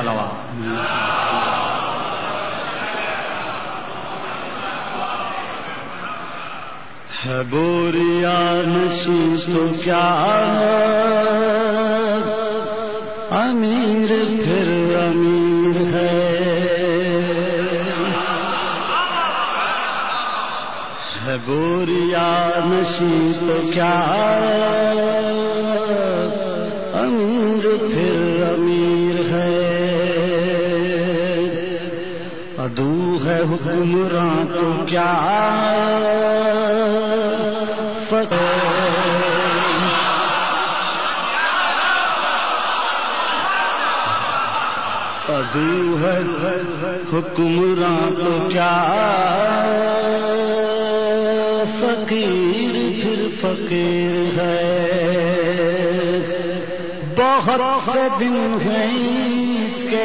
سلوا ہے بوریا نشی تو کیا امیر پھر امیر ہے۔ ہے بوریا نشی تو کیا ادو ہے حکمراں تو کیا؟ ادو ہے حکمراں تو کیا؟ فقیر پھر فقیر ہے۔ بہت دن ہے کہ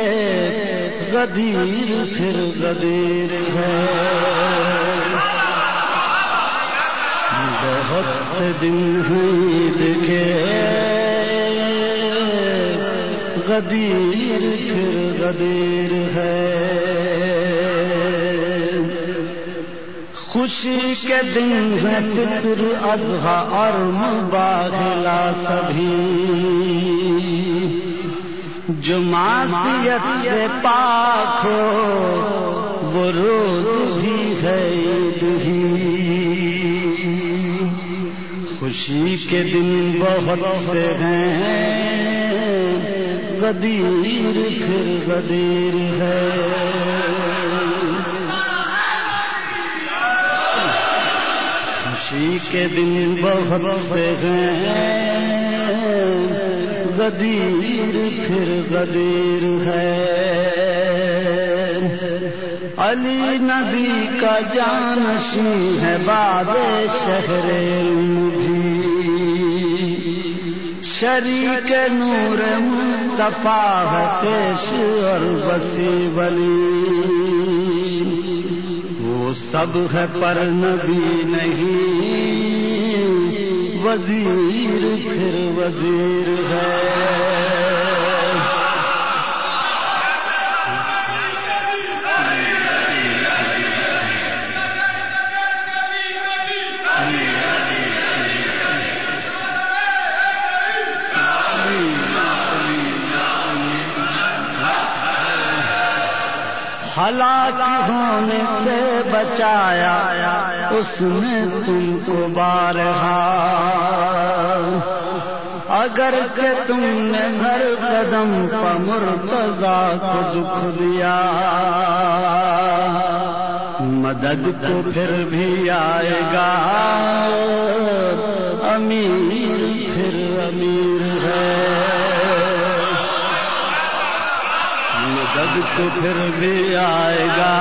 غدیر پھر غدیر ہے بہت دن عید کے غدیر پھر غدیر ہے خوشی کے دن ہے فطر اضحا اور مباغلا سبھی۔ جو معصیت سے پاک ہو، وہ روز بھی ہے ہی۔ خوشی کے دن بہت سے ہیں، غدیر پھر غدیر ہے۔ کے دن بہت سے ہیں۔ غدیر پھر غدیر ہے۔ علی نبی کا جانشی ہے باب شہر مجھے شریک نور مصطفیٰ ہے پیش اور بسی ولی۔ سب ہے پر نبی نہیں۔ وزیر پھر وزیر ہے۔ ہلاک ہونے سے بچایا، اس نے تم کو بارہا۔ اگر کہ تم نے ہر قدم پمر پزا کو دکھ دیا، مدد کو پھر بھی آئے گا۔ امیر پھر امیر ہے۔ مدد تو پھر بھی آئے گا۔